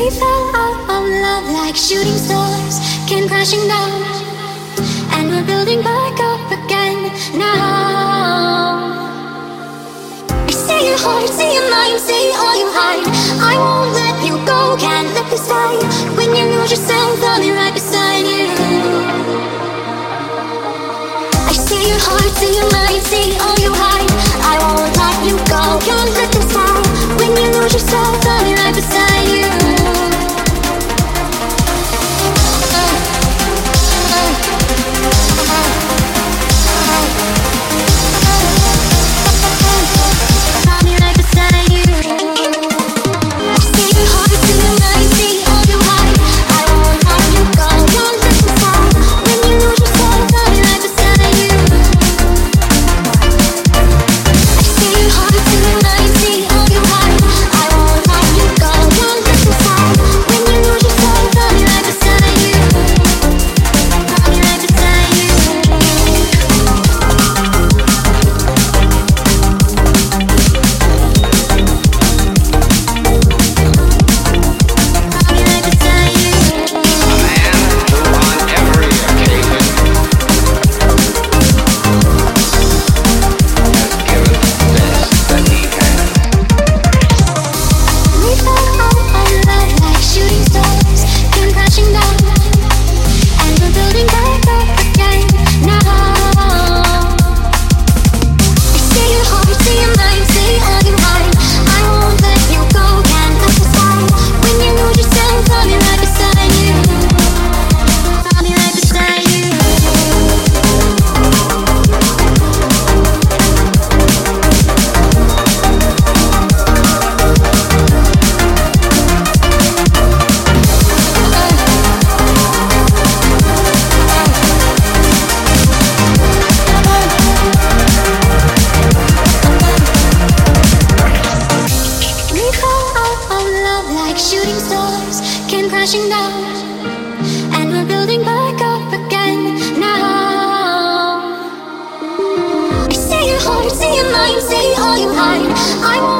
We fell out of love like shooting stars came crashing down, and we're building back up again now. I see your heart, see your mind, see all you hide. I won't let you go, can't let this die. When you lose yourself, I'll be right beside you. I see your heart, see your mind, see all you hide. I won't